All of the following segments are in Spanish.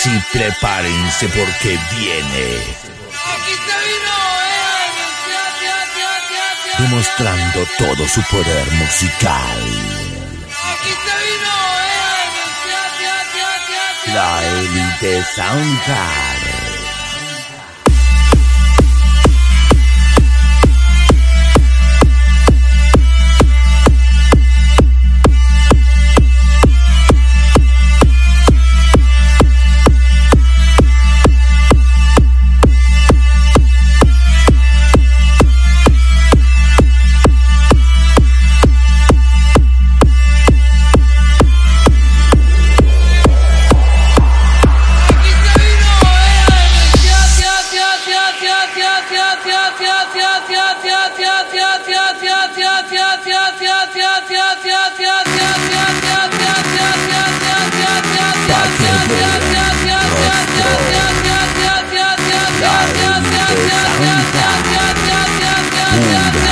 Ahora sí, prepárense porque viene. Demostrando todo su poder musical. La élite yeah.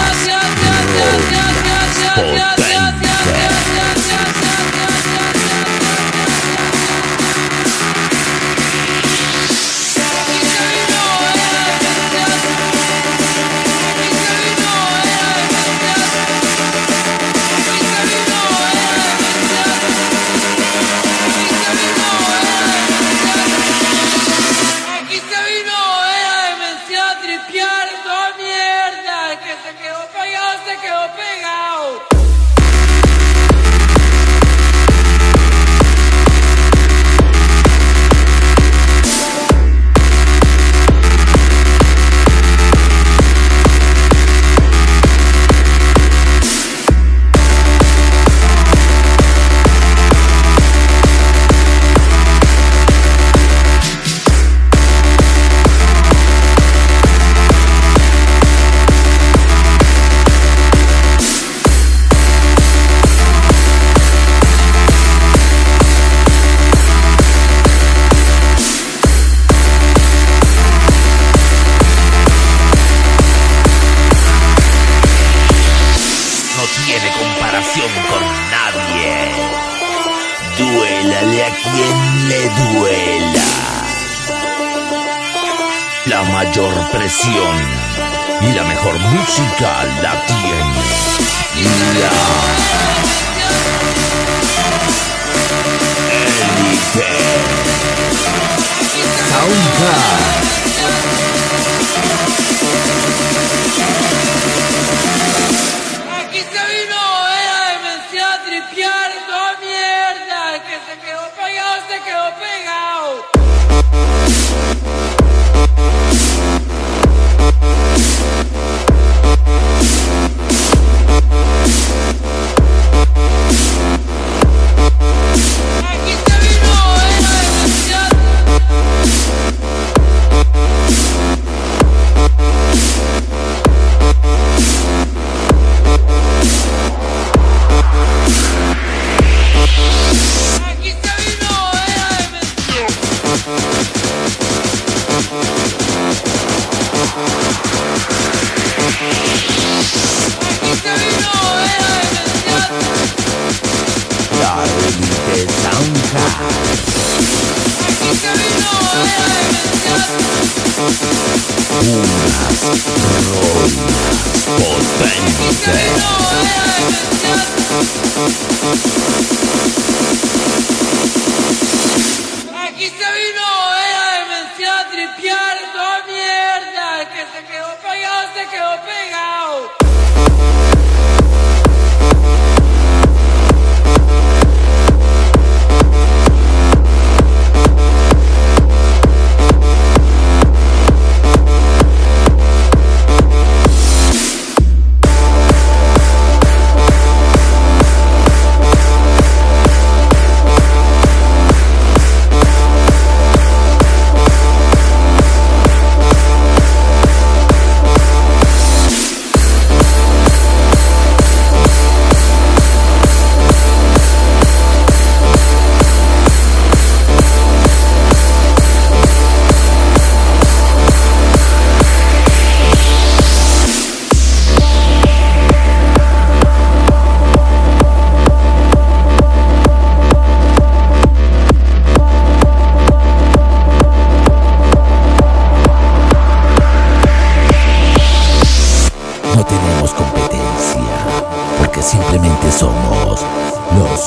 tiene comparación con nadie. Duélale a quien le duela. La mayor presión y la mejor música la tiene. La... te quedó pegado. Aquí se vino era demencial aquí se vino era demenciado, tripear toda mierda, el que se quedó pegado se quedó pegado.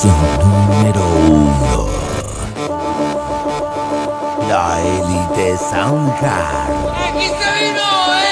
Posición número uno. La élite Soundcard. ¡Aquí se vino! Eh!